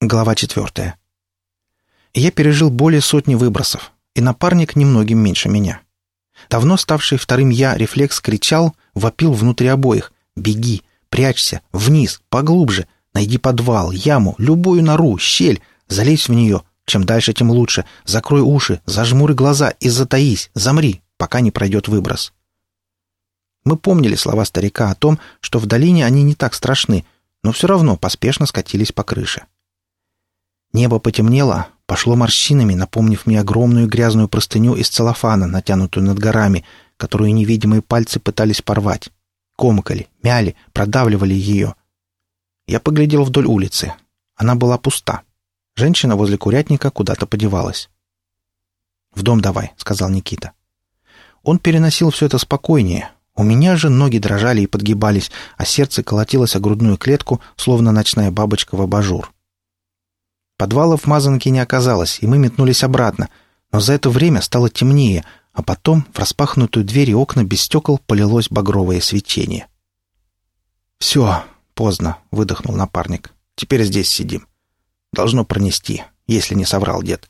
Глава четвертая. Я пережил более сотни выбросов, и напарник немногим меньше меня. Давно ставший вторым я рефлекс кричал, вопил внутри обоих. «Беги! Прячься! Вниз! Поглубже! Найди подвал, яму, любую нору, щель! Залезь в нее! Чем дальше, тем лучше! Закрой уши, зажмури глаза и затаись! Замри, пока не пройдет выброс!» Мы помнили слова старика о том, что в долине они не так страшны, но все равно поспешно скатились по крыше. Небо потемнело, пошло морщинами, напомнив мне огромную грязную простыню из целлофана, натянутую над горами, которую невидимые пальцы пытались порвать. Комкали, мяли, продавливали ее. Я поглядел вдоль улицы. Она была пуста. Женщина возле курятника куда-то подевалась. «В дом давай», — сказал Никита. Он переносил все это спокойнее. У меня же ноги дрожали и подгибались, а сердце колотилось о грудную клетку, словно ночная бабочка в абажур. Подвала в мазанке не оказалось, и мы метнулись обратно, но за это время стало темнее, а потом в распахнутую дверь и окна без стекол полилось багровое свечение. «Все, поздно», — выдохнул напарник. «Теперь здесь сидим. Должно пронести, если не соврал дед».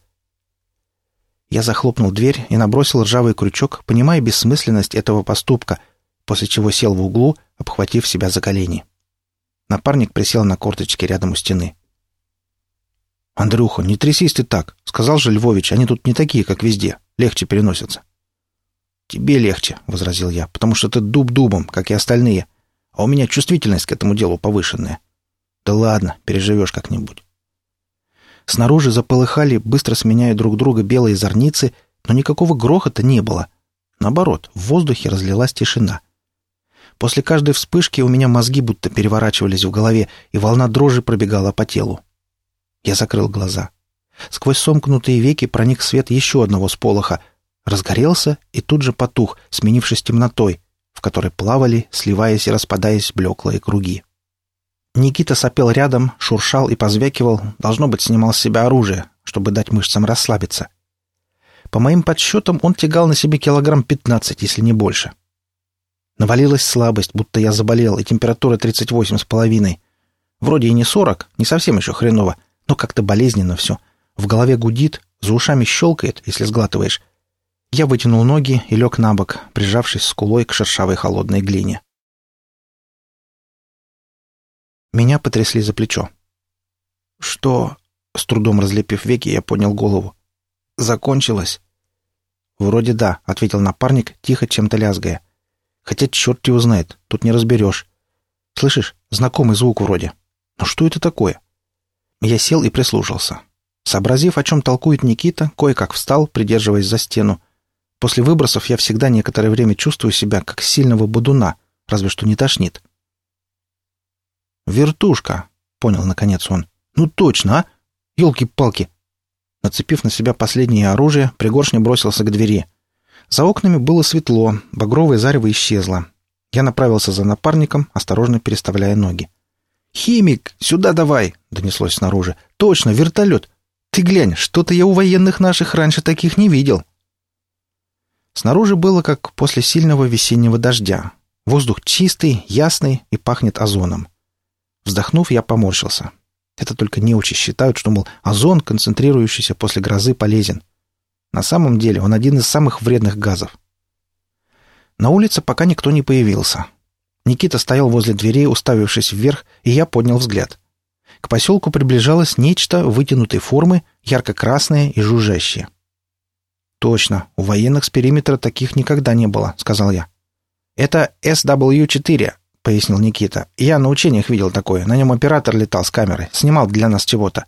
Я захлопнул дверь и набросил ржавый крючок, понимая бессмысленность этого поступка, после чего сел в углу, обхватив себя за колени. Напарник присел на корточки рядом у стены. «Андрюха, не трясись ты так. Сказал же Львович, они тут не такие, как везде. Легче переносятся». «Тебе легче», — возразил я, «потому что ты дуб дубом, как и остальные. А у меня чувствительность к этому делу повышенная. Да ладно, переживешь как-нибудь». Снаружи заполыхали, быстро сменяя друг друга белые зорницы, но никакого грохота не было. Наоборот, в воздухе разлилась тишина. После каждой вспышки у меня мозги будто переворачивались в голове, и волна дрожи пробегала по телу. Я закрыл глаза. Сквозь сомкнутые веки проник свет еще одного сполоха. Разгорелся и тут же потух, сменившись темнотой, в которой плавали, сливаясь и распадаясь блеклые круги. Никита сопел рядом, шуршал и позвякивал, должно быть, снимал с себя оружие, чтобы дать мышцам расслабиться. По моим подсчетам, он тягал на себе килограмм пятнадцать, если не больше. Навалилась слабость, будто я заболел, и температура тридцать восемь с половиной. Вроде и не сорок, не совсем еще хреново, но как-то болезненно все. В голове гудит, за ушами щелкает, если сглатываешь. Я вытянул ноги и лег на бок, прижавшись скулой к шершавой холодной глине. Меня потрясли за плечо. «Что?» — с трудом разлепив веки, я поднял голову. «Закончилось?» «Вроде да», — ответил напарник, тихо чем-то лязгая. «Хотя черт его знает, тут не разберешь. Слышишь, знакомый звук вроде. Но что это такое?» Я сел и прислушался. Сообразив, о чем толкует Никита, кое-как встал, придерживаясь за стену. После выбросов я всегда некоторое время чувствую себя как сильного бодуна, разве что не тошнит. «Вертушка», — понял наконец он. «Ну точно, а? Елки-палки!» Нацепив на себя последнее оружие, Пригоршня бросился к двери. За окнами было светло, багровое зарево исчезло. Я направился за напарником, осторожно переставляя ноги. «Химик, сюда давай!» — донеслось снаружи. «Точно, вертолет! Ты глянь, что-то я у военных наших раньше таких не видел!» Снаружи было как после сильного весеннего дождя. Воздух чистый, ясный и пахнет озоном. Вздохнув, я поморщился. Это только неучи считают, что, мол, озон, концентрирующийся после грозы, полезен. На самом деле он один из самых вредных газов. На улице пока никто не появился. Никита стоял возле дверей, уставившись вверх, и я поднял взгляд. К поселку приближалось нечто вытянутой формы, ярко-красное и жужжащее. «Точно, у военных с периметра таких никогда не было», — сказал я. «Это SW-4», — пояснил Никита. «Я на учениях видел такое. На нем оператор летал с камеры, снимал для нас чего-то».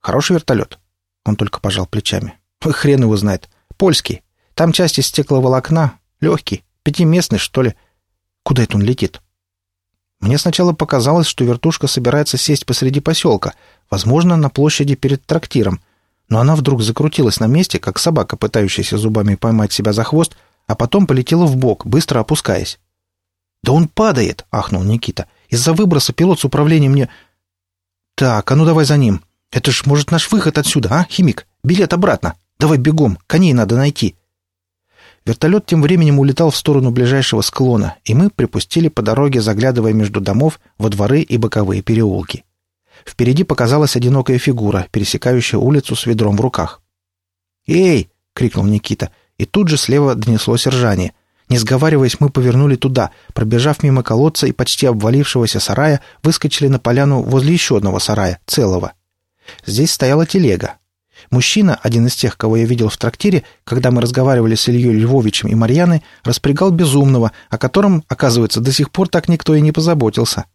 «Хороший вертолет?» Он только пожал плечами. «Хрен его знает. Польский. Там часть из стекловолокна. Легкий. Пятиместный, что ли. Куда это он летит? Мне сначала показалось, что вертушка собирается сесть посреди поселка, возможно, на площади перед трактиром, но она вдруг закрутилась на месте, как собака, пытающаяся зубами поймать себя за хвост, а потом полетела в бок, быстро опускаясь. «Да он падает!» — ахнул Никита. «Из-за выброса пилот с управлением не...» «Так, а ну давай за ним. Это ж, может, наш выход отсюда, а, химик? Билет обратно. Давай бегом, коней надо найти». Вертолет тем временем улетал в сторону ближайшего склона, и мы припустили по дороге, заглядывая между домов во дворы и боковые переулки. Впереди показалась одинокая фигура, пересекающая улицу с ведром в руках. «Эй!» — крикнул Никита, и тут же слева донеслось ржание. Не сговариваясь, мы повернули туда, пробежав мимо колодца и почти обвалившегося сарая, выскочили на поляну возле еще одного сарая, целого. Здесь стояла телега. Мужчина, один из тех, кого я видел в трактире, когда мы разговаривали с Ильей Львовичем и Марьяной, распрягал безумного, о котором, оказывается, до сих пор так никто и не позаботился.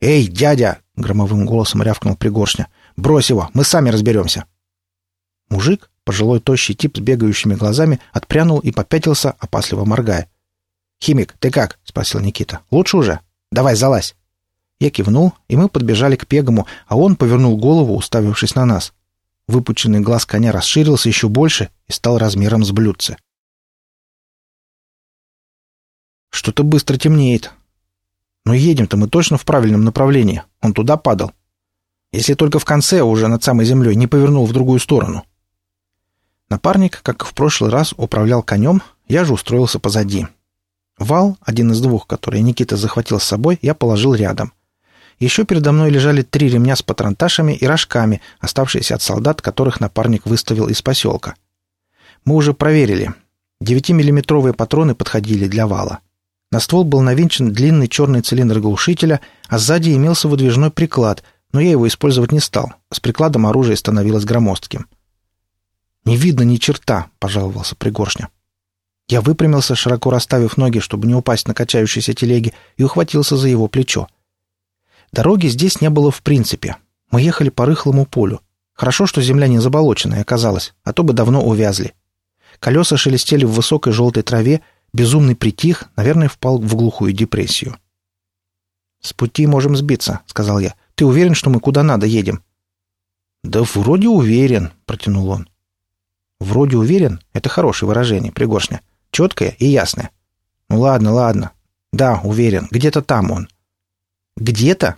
«Эй, дядя!» — громовым голосом рявкнул Пригоршня. «Брось его, мы сами разберемся!» Мужик, пожилой тощий тип с бегающими глазами, отпрянул и попятился, опасливо моргая. «Химик, ты как?» — спросил Никита. «Лучше уже? Давай, залазь!» Я кивнул, и мы подбежали к Пегому, а он повернул голову, уставившись на нас. Выпученный глаз коня расширился еще больше и стал размером с блюдце. «Что-то быстро темнеет. Но едем-то мы точно в правильном направлении. Он туда падал. Если только в конце, уже над самой землей, не повернул в другую сторону». Напарник, как в прошлый раз, управлял конем, я же устроился позади. Вал, один из двух, который Никита захватил с собой, я положил рядом. Еще передо мной лежали три ремня с патронташами и рожками, оставшиеся от солдат, которых напарник выставил из поселка. Мы уже проверили. 9-миллиметровые патроны подходили для вала. На ствол был навинчен длинный черный цилиндр глушителя, а сзади имелся выдвижной приклад, но я его использовать не стал. С прикладом оружие становилось громоздким. «Не видно ни черта», — пожаловался Пригоршня. Я выпрямился, широко расставив ноги, чтобы не упасть на качающейся телеге, и ухватился за его плечо. Дороги здесь не было в принципе. Мы ехали по рыхлому полю. Хорошо, что земля не заболоченная оказалась, а то бы давно увязли. Колеса шелестели в высокой желтой траве, безумный притих, наверное, впал в глухую депрессию. «С пути можем сбиться», — сказал я. «Ты уверен, что мы куда надо едем?» «Да вроде уверен», — протянул он. «Вроде уверен» — это хорошее выражение, Пригоршня. Четкое и ясное. «Ну ладно, ладно. Да, уверен, где-то там он. «Где-то?»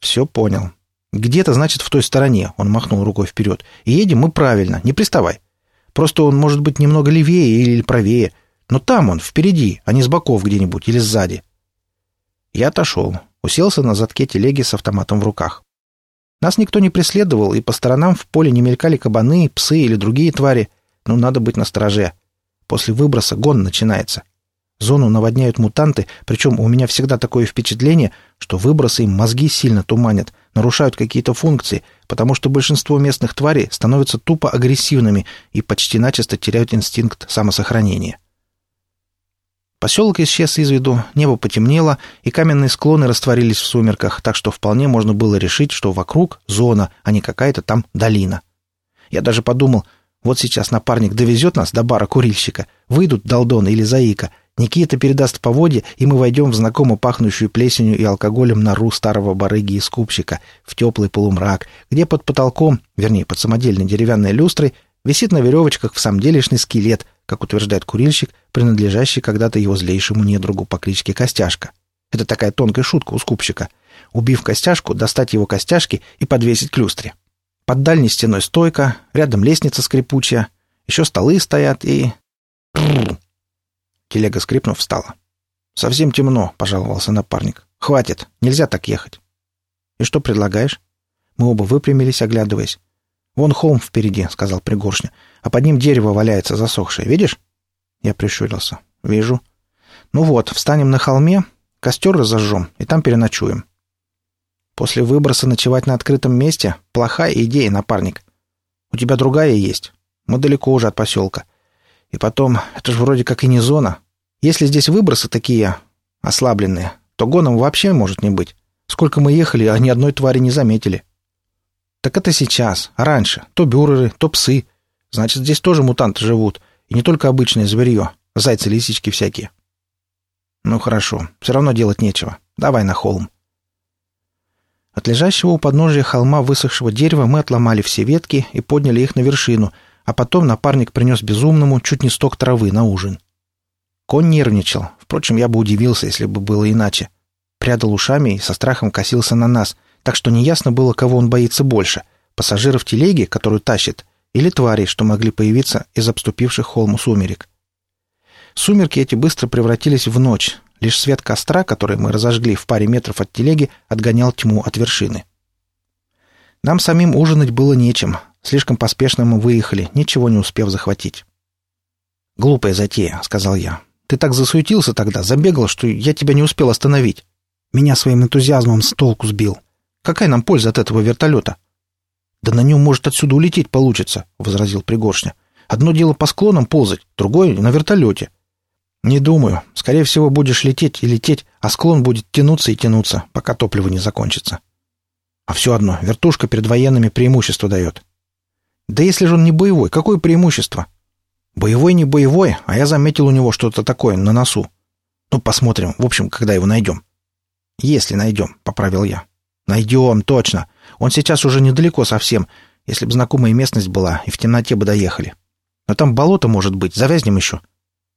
«Все понял. Где-то, значит, в той стороне», — он махнул рукой вперед. «И едем мы правильно, не приставай. Просто он может быть немного левее или правее, но там он, впереди, а не с боков где-нибудь или сзади». Я отошел, уселся на задке телеги с автоматом в руках. Нас никто не преследовал, и по сторонам в поле не мелькали кабаны, псы или другие твари, но надо быть настороже. После выброса гон начинается. Зону наводняют мутанты, причем у меня всегда такое впечатление, что выбросы им мозги сильно туманят, нарушают какие-то функции, потому что большинство местных тварей становятся тупо агрессивными и почти начисто теряют инстинкт самосохранения. Поселок исчез из виду, небо потемнело, и каменные склоны растворились в сумерках, так что вполне можно было решить, что вокруг зона, а не какая-то там долина. Я даже подумал, вот сейчас напарник довезет нас до бара курильщика, выйдут Долдон или Заика — Никита передаст поводье, и мы войдем в знакомо пахнущую плесенью и алкоголем нору старого барыги и скупщика, в теплый полумрак, где под потолком, вернее, под самодельной деревянной люстрой, висит на веревочках в самом делешный скелет, как утверждает курильщик, принадлежащий когда-то его злейшему недругу по кличке Костяшка. Это такая тонкая шутка у скупщика. Убив Костяшку, достать его костяшки и подвесить к люстре. Под дальней стеной стойка, рядом лестница скрипучая, еще столы стоят и... Телега, скрипнув, встала. «Совсем темно», — пожаловался напарник. «Хватит, нельзя так ехать». «И что предлагаешь?» Мы оба выпрямились, оглядываясь. «Вон холм впереди», — сказал Пригоршня. «А под ним дерево валяется засохшее. Видишь?» Я прищурился. «Вижу». «Ну вот, встанем на холме, костер разожжем, и там переночуем». «После выброса ночевать на открытом месте — плохая идея, напарник. У тебя другая есть. Мы далеко уже от поселка. И потом, это же вроде как и не зона. Если здесь выбросы такие ослабленные, то гоном вообще может не быть. Сколько мы ехали, а ни одной твари не заметили. Так это сейчас, а раньше. То бюреры, то псы. Значит, здесь тоже мутанты живут. И не только обычное зверье. Зайцы-лисички всякие. Ну хорошо, все равно делать нечего. Давай на холм. От лежащего у подножия холма высохшего дерева мы отломали все ветки и подняли их на вершину, а потом напарник принес безумному чуть не сток травы на ужин. Конь нервничал. Впрочем, я бы удивился, если бы было иначе. Прядал ушами и со страхом косился на нас, так что неясно было, кого он боится больше — пассажиров телеги, которую тащит, или тварей, что могли появиться из обступивших холму сумерек. Сумерки эти быстро превратились в ночь. Лишь свет костра, который мы разожгли в паре метров от телеги, отгонял тьму от вершины. Нам самим ужинать было нечем. Слишком поспешно мы выехали, ничего не успев захватить. «Глупая затея», — сказал я. «Ты так засуетился тогда, забегал, что я тебя не успел остановить. Меня своим энтузиазмом с толку сбил. Какая нам польза от этого вертолета?» «Да на нем, может, отсюда улететь получится», — возразил Пригоршня. «Одно дело по склонам ползать, другое — на вертолете». «Не думаю. Скорее всего, будешь лететь и лететь, а склон будет тянуться и тянуться, пока топливо не закончится». «А все одно, вертушка перед военными преимущество дает». «Да если же он не боевой, какое преимущество?» «Боевой не боевой, а я заметил у него что-то такое на носу. Ну, посмотрим, в общем, когда его найдем». «Если найдем», — поправил я. «Найдем, точно. Он сейчас уже недалеко совсем, если бы знакомая местность была, и в темноте бы доехали. Но там болото может быть, завязнем еще.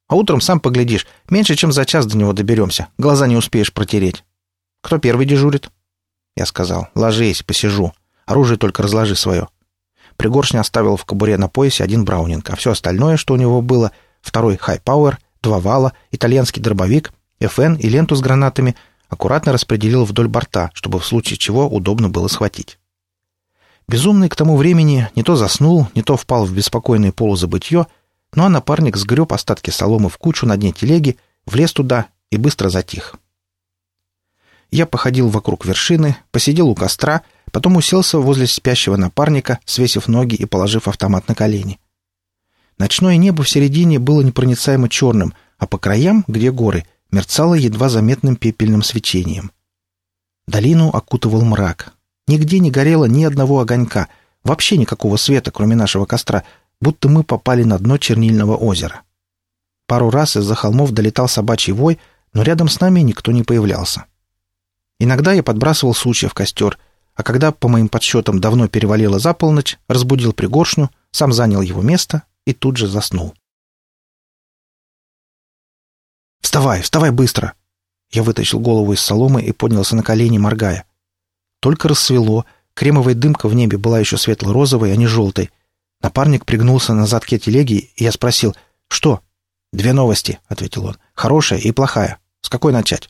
А утром, сам поглядишь, меньше чем за час до него доберемся. Глаза не успеешь протереть. Кто первый дежурит?» Я сказал, «Ложись, посижу. Оружие только разложи свое». Пригоршня оставил в кобуре на поясе один браунинг, а все остальное, что у него было, второй хай-пауэр, два вала, итальянский дробовик, ФН и ленту с гранатами, аккуратно распределил вдоль борта, чтобы в случае чего удобно было схватить. Безумный к тому времени не то заснул, не то впал в беспокойное полузабытье, ну а напарник сгреб остатки соломы в кучу на дне телеги, влез туда и быстро затих. Я походил вокруг вершины, посидел у костра, потом уселся возле спящего напарника, свесив ноги и положив автомат на колени. Ночное небо в середине было непроницаемо черным, а по краям, где горы, мерцало едва заметным пепельным свечением. Долину окутывал мрак. Нигде не горело ни одного огонька, вообще никакого света, кроме нашего костра, будто мы попали на дно чернильного озера. Пару раз из-за холмов долетал собачий вой, но рядом с нами никто не появлялся. Иногда я подбрасывал сучья в костер, а когда, по моим подсчетам, давно перевалило за полночь, разбудил пригоршню, сам занял его место и тут же заснул. «Вставай, вставай быстро!» Я вытащил голову из соломы и поднялся на колени, моргая. Только рассвело, кремовая дымка в небе была еще светло-розовой, а не желтой. Напарник пригнулся на задке телеги, и я спросил, «Что?» «Две новости», — ответил он. «Хорошая и плохая. С какой начать?»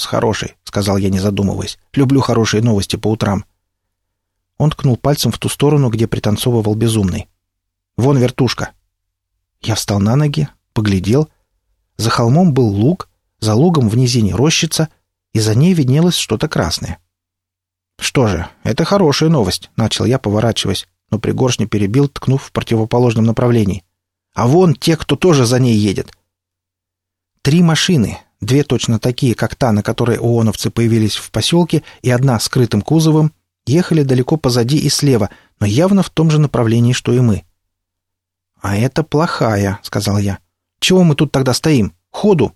«С хорошей», — сказал я, не задумываясь. «Люблю хорошие новости по утрам». Он ткнул пальцем в ту сторону, где пританцовывал безумный. «Вон вертушка». Я встал на ноги, поглядел — за холмом был луг, за лугом в низине рощица, и за ней виднелось что-то красное. «Что же, это хорошая новость», — начал я, поворачиваясь, но пригоршня перебил, ткнув в противоположном направлении. «А вон те, кто тоже за ней едет». Три машины, две точно такие, как та, на которой ООНовцы появились в поселке, и одна скрытым кузовом, ехали далеко позади и слева, но явно в том же направлении, что и мы. «А это плохая», — сказал я. Чего мы тут тогда стоим? Ходу!»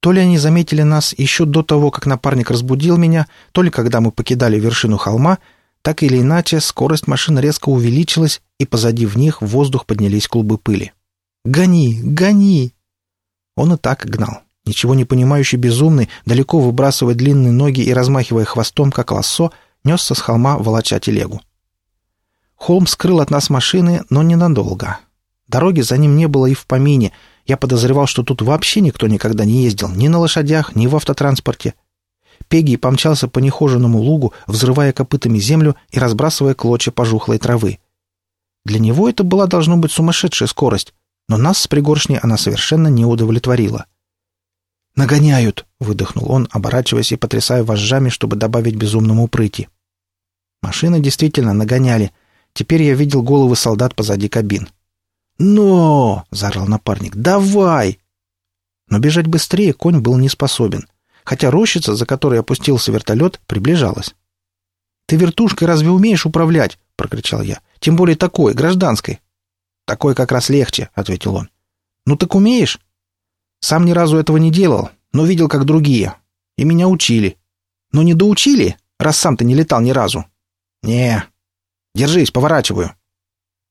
То ли они заметили нас еще до того, как напарник разбудил меня, то ли когда мы покидали вершину холма, так или иначе скорость машин резко увеличилась, и позади в них в воздух поднялись клубы пыли. «Гони! Гони!» Он и так гнал. Ничего не понимающий безумный, далеко выбрасывая длинные ноги и размахивая хвостом, как лассо, несся с холма, волоча телегу. Холм скрыл от нас машины, но ненадолго. Дороги за ним не было и в помине. Я подозревал, что тут вообще никто никогда не ездил, ни на лошадях, ни в автотранспорте. Пегги помчался по нехоженному лугу, взрывая копытами землю и разбрасывая клочья пожухлой травы. Для него это была, должно быть, сумасшедшая скорость, но нас с пригоршней она совершенно не удовлетворила. «Нагоняют!» — выдохнул он, оборачиваясь и потрясая вожжами, чтобы добавить безумному прыти. Машины действительно нагоняли. Теперь я видел головы солдат позади кабин. «Но!» — заорал напарник. «Давай!» Но бежать быстрее конь был не способен, хотя рощица, за которой опустился вертолет, приближалась. «Ты вертушкой разве умеешь управлять?» — прокричал я. «Тем более такой, гражданской». «Такой как раз легче», — ответил он. «Ну так умеешь?» «Сам ни разу этого не делал, но видел, как другие. И меня учили. Но не доучили, раз сам ты не летал ни разу?» «Не. Держись, поворачиваю».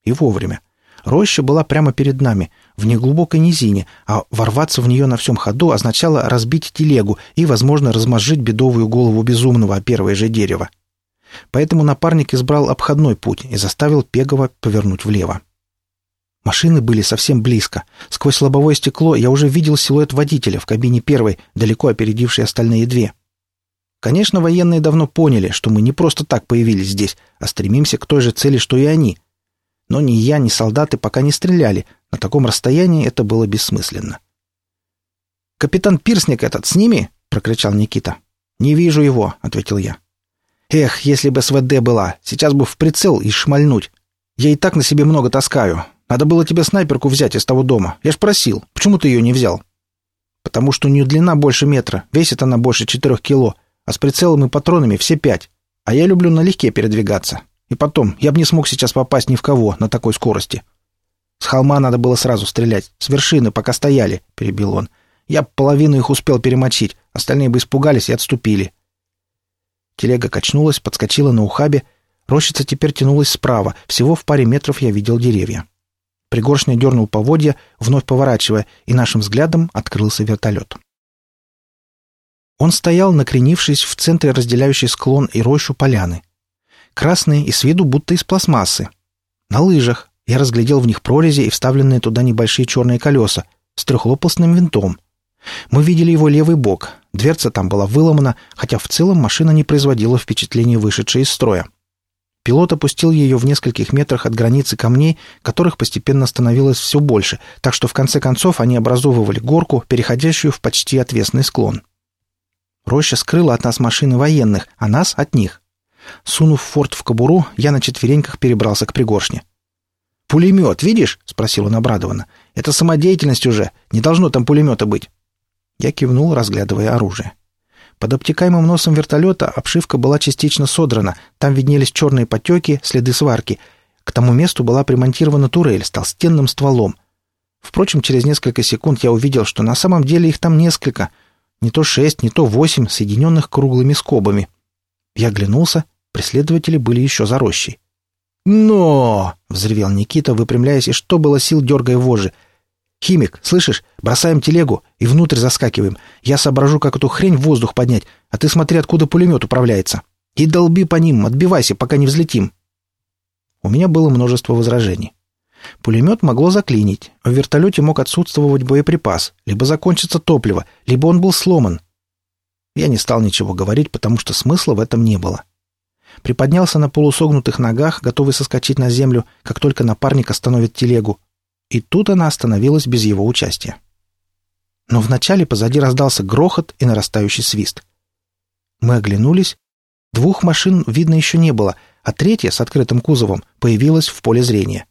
И вовремя. Роща была прямо перед нами, в неглубокой низине, а ворваться в нее на всем ходу означало разбить телегу и, возможно, размозжить бедовую голову безумного о первое же дерево. Поэтому напарник избрал обходной путь и заставил Пегова повернуть влево. Машины были совсем близко. Сквозь лобовое стекло я уже видел силуэт водителя в кабине первой, далеко опередившей остальные две. Конечно, военные давно поняли, что мы не просто так появились здесь, а стремимся к той же цели, что и они. Но ни я, ни солдаты пока не стреляли. На таком расстоянии это было бессмысленно. «Капитан Пирсник этот с ними?» — прокричал Никита. «Не вижу его», — ответил я. «Эх, если бы СВД была, сейчас бы в прицел и шмальнуть. Я и так на себе много таскаю. Надо было тебе снайперку взять из того дома. Я ж просил. Почему ты ее не взял?» «Потому что у нее длина больше метра, весит она больше четырех кило, а с прицелом и патронами все пять. А я люблю налегке передвигаться. И потом, я бы не смог сейчас попасть ни в кого на такой скорости. С холма надо было сразу стрелять, с вершины, пока стояли, — перебил он. Я половину их успел перемочить, остальные бы испугались и отступили. Телега качнулась, подскочила на ухабе. Рощица теперь тянулась справа, всего в паре метров я видел деревья. Пригоршня дернул поводья, вновь поворачивая, и нашим взглядом открылся вертолет. Он стоял, накренившись в центре разделяющей склон и рощу поляны. Красные и с виду будто из пластмассы. На лыжах. Я разглядел в них прорези и вставленные туда небольшие черные колеса с трехлопастным винтом. Мы видели его левый бок. Дверца там была выломана, хотя в целом машина не производила впечатления вышедшей из строя. Пилот опустил ее в нескольких метрах от границы камней, которых постепенно становилось все больше, так что в конце концов они образовывали горку, переходящую в почти отвесный склон. Роща скрыла от нас машины военных, а нас от них. Сунув форт в кобуру, я на четвереньках перебрался к пригоршне. «Пулемет, видишь?» — спросил он обрадованно. «Это самодеятельность уже. Не должно там пулемета быть». Я кивнул, разглядывая оружие. Под обтекаемым носом вертолета обшивка была частично содрана, там виднелись черные потеки, следы сварки. К тому месту была примонтирована турель с толстенным стволом. Впрочем, через несколько секунд я увидел, что на самом деле их там несколько. Не то шесть, не то восемь, соединенных круглыми скобами. Я оглянулся, преследователи были еще за рощей. «Но!» — взревел Никита, выпрямляясь и что было сил, дергая вожжи — «Химик, слышишь? Бросаем телегу и внутрь заскакиваем. Я соображу, как эту хрень в воздух поднять, а ты смотри, откуда пулемет управляется. И долби по ним, отбивайся, пока не взлетим». У меня было множество возражений. Пулемет могло заклинить, в вертолете мог отсутствовать боеприпас, либо закончится топливо, либо он был сломан. Я не стал ничего говорить, потому что смысла в этом не было. Приподнялся на полусогнутых ногах, готовый соскочить на землю, как только напарник остановит телегу, и тут она остановилась без его участия. Но вначале позади раздался грохот и нарастающий свист. Мы оглянулись. Двух машин видно еще не было, а третья с открытым кузовом появилась в поле зрения.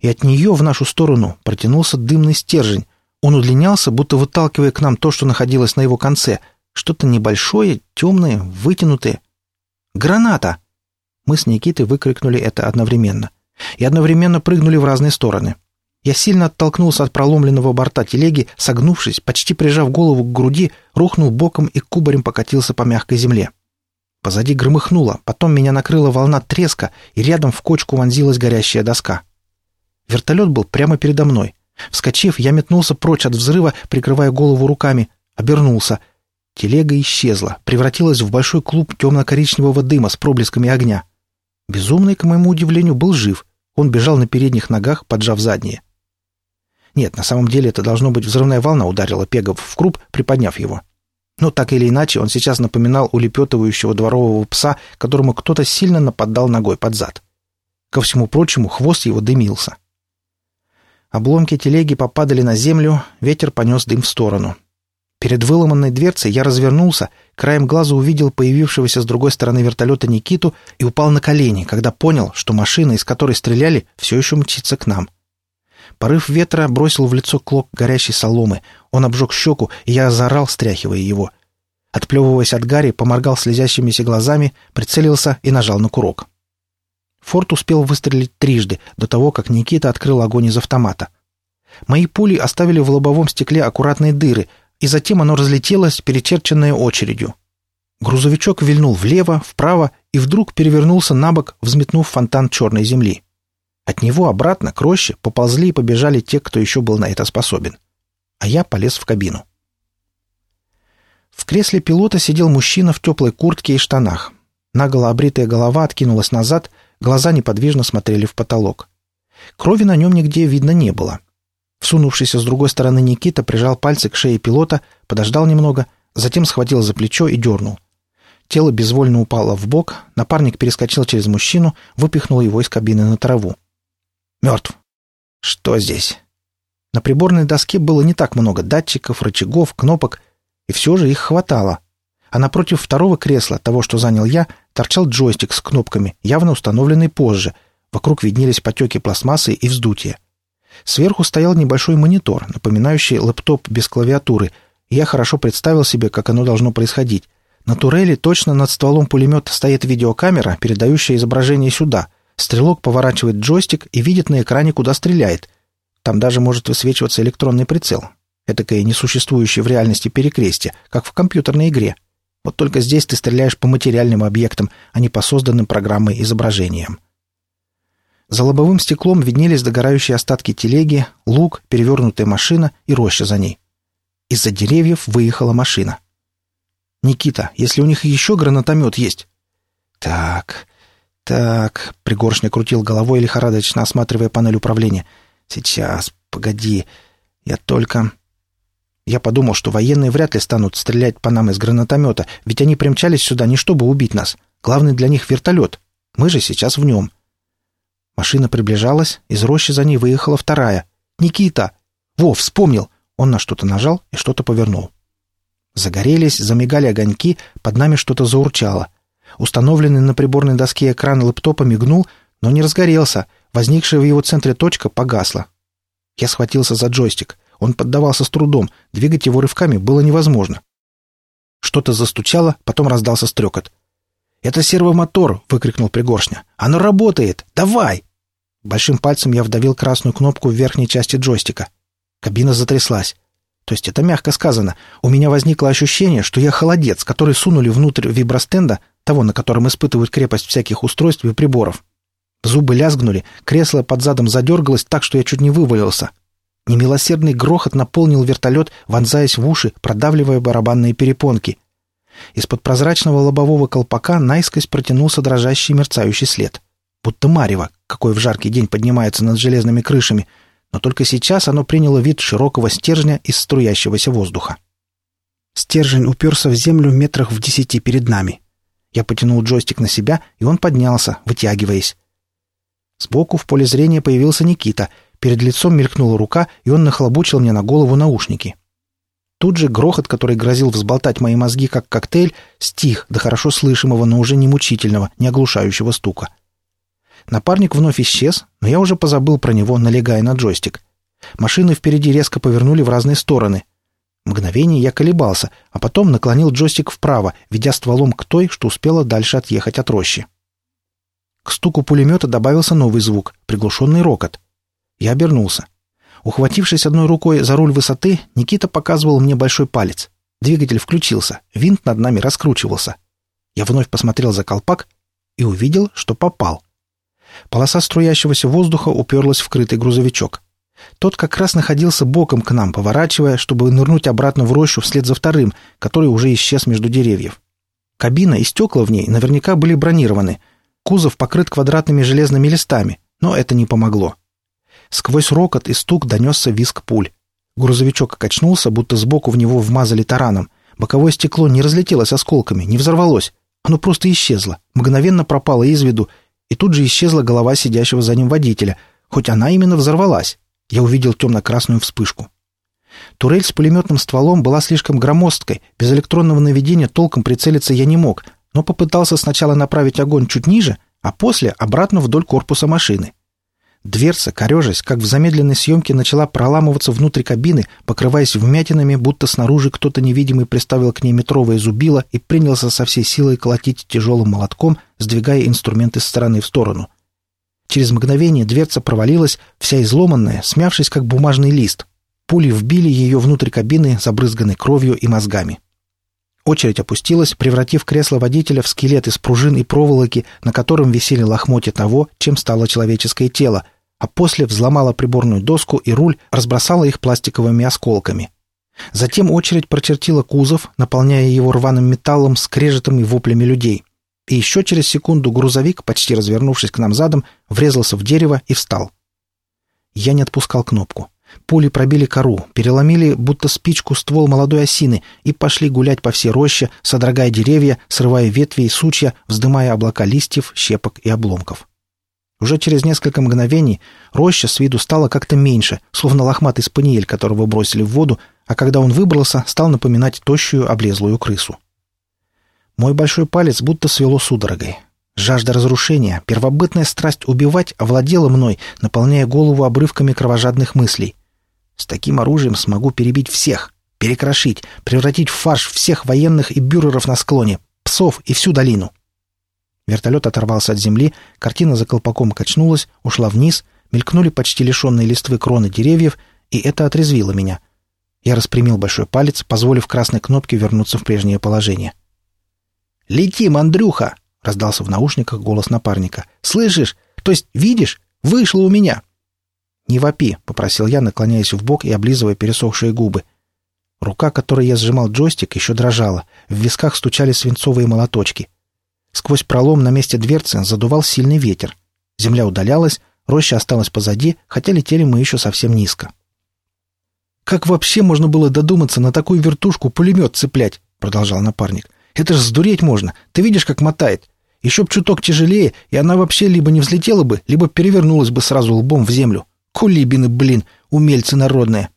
И от нее в нашу сторону протянулся дымный стержень. Он удлинялся, будто выталкивая к нам то, что находилось на его конце. Что-то небольшое, темное, вытянутое. «Граната!» Мы с Никитой выкрикнули это одновременно. И одновременно прыгнули в разные стороны. — я сильно оттолкнулся от проломленного борта телеги, согнувшись, почти прижав голову к груди, рухнул боком и кубарем покатился по мягкой земле. Позади громыхнуло, потом меня накрыла волна треска, и рядом в кочку вонзилась горящая доска. Вертолет был прямо передо мной. Вскочив, я метнулся прочь от взрыва, прикрывая голову руками. Обернулся. Телега исчезла, превратилась в большой клуб темно-коричневого дыма с проблесками огня. Безумный, к моему удивлению, был жив. Он бежал на передних ногах, поджав задние. Нет, на самом деле это должно быть взрывная волна ударила Пегов в круп, приподняв его. Но так или иначе, он сейчас напоминал улепетывающего дворового пса, которому кто-то сильно нападал ногой под зад. Ко всему прочему, хвост его дымился. Обломки телеги попадали на землю, ветер понес дым в сторону. Перед выломанной дверцей я развернулся, краем глаза увидел появившегося с другой стороны вертолета Никиту и упал на колени, когда понял, что машина, из которой стреляли, все еще мчится к нам. Порыв ветра бросил в лицо клок горящей соломы. Он обжег щеку, и я заорал, стряхивая его. Отплевываясь от Гарри, поморгал слезящимися глазами, прицелился и нажал на курок. Форд успел выстрелить трижды, до того, как Никита открыл огонь из автомата. Мои пули оставили в лобовом стекле аккуратные дыры, и затем оно разлетелось, перечерченное очередью. Грузовичок вильнул влево, вправо и вдруг перевернулся на бок, взметнув фонтан черной земли. От него обратно к роще поползли и побежали те, кто еще был на это способен. А я полез в кабину. В кресле пилота сидел мужчина в теплой куртке и штанах. Наголо обритая голова откинулась назад, глаза неподвижно смотрели в потолок. Крови на нем нигде видно не было. Всунувшийся с другой стороны Никита прижал пальцы к шее пилота, подождал немного, затем схватил за плечо и дернул. тело безвольно упало в бок, напарник перескочил через мужчину, выпихнул его из кабины на траву. Мертв. Что здесь? На приборной доске было не так много датчиков, рычагов, кнопок, и все же их хватало. А напротив второго кресла, того, что занял я, торчал джойстик с кнопками, явно установленный позже. Вокруг виднелись потеки пластмассы и вздутия. Сверху стоял небольшой монитор, напоминающий лэптоп без клавиатуры, я хорошо представил себе, как оно должно происходить. На турели точно над стволом пулемета стоит видеокамера, передающая изображение сюда. Стрелок поворачивает джойстик и видит на экране, куда стреляет. Там даже может высвечиваться электронный прицел. Этакое несуществующее в реальности перекрестие, как в компьютерной игре. Вот только здесь ты стреляешь по материальным объектам, а не по созданным программой изображениям. За лобовым стеклом виднелись догорающие остатки телеги, лук, перевернутая машина и роща за ней. Из-за деревьев выехала машина. «Никита, если у них еще гранатомет есть...» «Так, так...» — Пригоршня крутил головой, лихорадочно осматривая панель управления. «Сейчас, погоди. Я только...» Я подумал, что военные вряд ли станут стрелять по нам из гранатомета, ведь они примчались сюда не чтобы убить нас. Главный для них вертолет. Мы же сейчас в нем. Машина приближалась, из рощи за ней выехала вторая. «Никита!» «Во, вспомнил!» Он на что-то нажал и что-то повернул. Загорелись, замигали огоньки, под нами что-то заурчало. Установленный на приборной доске экран лэптопа мигнул, но не разгорелся. Возникшая в его центре точка погасла. Я схватился за джойстик. Он поддавался с трудом, двигать его рывками было невозможно. Что-то застучало, потом раздался стрекот. «Это сервомотор!» — выкрикнул Пригоршня. «Оно работает! Давай!» Большим пальцем я вдавил красную кнопку в верхней части джойстика. Кабина затряслась. То есть это мягко сказано. У меня возникло ощущение, что я холодец, который сунули внутрь вибростенда, того, на котором испытывают крепость всяких устройств и приборов. Зубы лязгнули, кресло под задом задергалось так, что я чуть не вывалился. Немилосердный грохот наполнил вертолет, вонзаясь в уши, продавливая барабанные перепонки. Из-под прозрачного лобового колпака наискось протянулся дрожащий мерцающий след. Будто марево, какой в жаркий день поднимается над железными крышами, но только сейчас оно приняло вид широкого стержня из струящегося воздуха. Стержень уперся в землю метрах в десяти перед нами. Я потянул джойстик на себя, и он поднялся, вытягиваясь. Сбоку в поле зрения появился Никита — Перед лицом мелькнула рука, и он нахлобучил мне на голову наушники. Тут же грохот, который грозил взболтать мои мозги как коктейль, стих до хорошо слышимого, но уже не мучительного, не оглушающего стука. Напарник вновь исчез, но я уже позабыл про него, налегая на джойстик. Машины впереди резко повернули в разные стороны. Мгновение я колебался, а потом наклонил джойстик вправо, ведя стволом к той, что успела дальше отъехать от рощи. К стуку пулемета добавился новый звук, приглушенный рокот — я обернулся. Ухватившись одной рукой за руль высоты, Никита показывал мне большой палец. Двигатель включился, винт над нами раскручивался. Я вновь посмотрел за колпак и увидел, что попал. Полоса струящегося воздуха уперлась в крытый грузовичок. Тот как раз находился боком к нам, поворачивая, чтобы нырнуть обратно в рощу вслед за вторым, который уже исчез между деревьев. Кабина и стекла в ней наверняка были бронированы. Кузов покрыт квадратными железными листами, но это не помогло. Сквозь рокот и стук донесся виск пуль. Грузовичок качнулся, будто сбоку в него вмазали тараном. Боковое стекло не разлетелось осколками, не взорвалось. Оно просто исчезло, мгновенно пропало из виду, и тут же исчезла голова сидящего за ним водителя, хоть она именно взорвалась. Я увидел темно-красную вспышку. Турель с пулеметным стволом была слишком громоздкой, без электронного наведения толком прицелиться я не мог, но попытался сначала направить огонь чуть ниже, а после обратно вдоль корпуса машины. Дверца, корежась, как в замедленной съемке, начала проламываться внутрь кабины, покрываясь вмятинами, будто снаружи кто-то невидимый приставил к ней метровое зубило и принялся со всей силой колотить тяжелым молотком, сдвигая инструмент из стороны в сторону. Через мгновение дверца провалилась, вся изломанная, смявшись, как бумажный лист. Пули вбили ее внутрь кабины, забрызганной кровью и мозгами. Очередь опустилась, превратив кресло водителя в скелет из пружин и проволоки, на котором висели лохмотья того, чем стало человеческое тело, а после взломала приборную доску и руль, разбросала их пластиковыми осколками. Затем очередь прочертила кузов, наполняя его рваным металлом, скрежетом и воплями людей. И еще через секунду грузовик, почти развернувшись к нам задом, врезался в дерево и встал. Я не отпускал кнопку. Пули пробили кору, переломили будто спичку ствол молодой осины и пошли гулять по всей роще, содрогая деревья, срывая ветви и сучья, вздымая облака листьев, щепок и обломков. Уже через несколько мгновений роща с виду стала как-то меньше, словно лохматый спаниель, которого бросили в воду, а когда он выбрался, стал напоминать тощую облезлую крысу. Мой большой палец будто свело судорогой. Жажда разрушения, первобытная страсть убивать овладела мной, наполняя голову обрывками кровожадных мыслей. С таким оружием смогу перебить всех, перекрошить, превратить в фарш всех военных и бюреров на склоне, псов и всю долину. Вертолет оторвался от земли, картина за колпаком качнулась, ушла вниз, мелькнули почти лишенные листвы кроны деревьев, и это отрезвило меня. Я распрямил большой палец, позволив красной кнопке вернуться в прежнее положение. «Летим, Андрюха!» — раздался в наушниках голос напарника. «Слышишь? То есть видишь? Вышло у меня!» «Не вопи», — попросил я, наклоняясь в бок и облизывая пересохшие губы. Рука, которой я сжимал джойстик, еще дрожала. В висках стучали свинцовые молоточки. Сквозь пролом на месте дверцы задувал сильный ветер. Земля удалялась, роща осталась позади, хотя летели мы еще совсем низко. «Как вообще можно было додуматься на такую вертушку пулемет цеплять?» — продолжал напарник. «Это ж сдуреть можно. Ты видишь, как мотает. Еще б чуток тяжелее, и она вообще либо не взлетела бы, либо перевернулась бы сразу лбом в землю. Кулибины, блин, умельцы народные.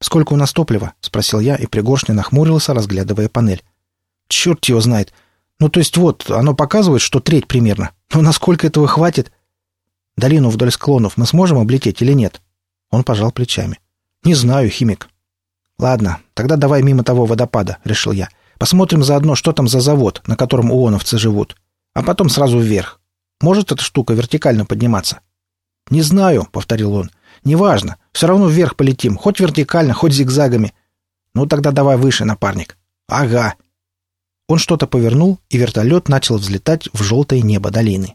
«Сколько у нас топлива?» — спросил я, и пригоршня нахмурился, разглядывая панель. «Черт его знает. Ну, то есть вот, оно показывает, что треть примерно. Но насколько этого хватит? Долину вдоль склонов мы сможем облететь или нет?» Он пожал плечами. «Не знаю, химик». «Ладно, тогда давай мимо того водопада», — решил я. «Посмотрим заодно, что там за завод, на котором уоновцы живут. А потом сразу вверх. Может эта штука вертикально подниматься?» «Не знаю», — повторил он. «Неважно. Все равно вверх полетим. Хоть вертикально, хоть зигзагами». «Ну тогда давай выше, напарник». «Ага». Он что-то повернул, и вертолет начал взлетать в желтое небо долины.